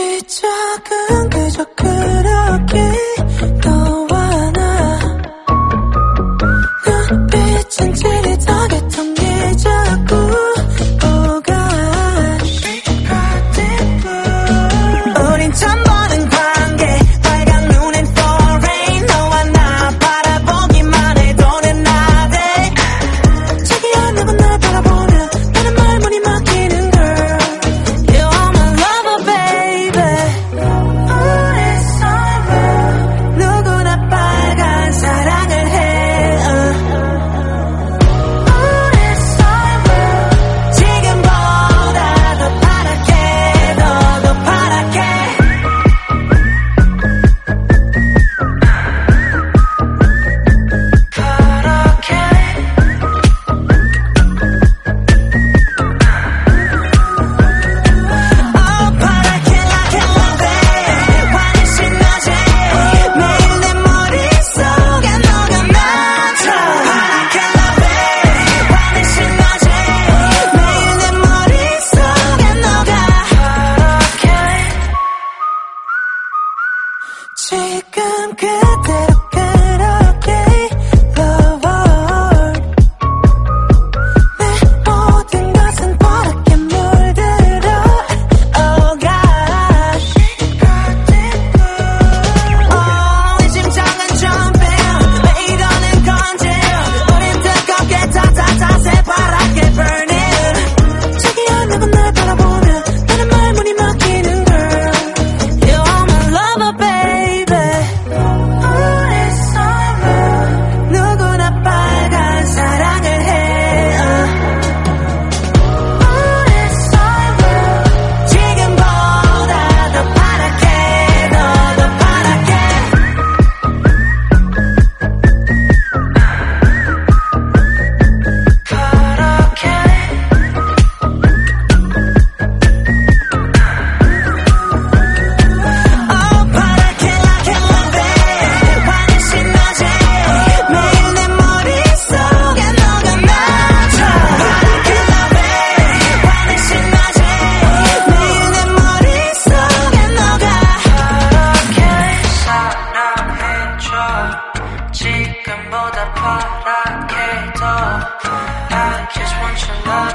이 작은 그저 그렇게 지금보다 파랗게 더. I just want your love.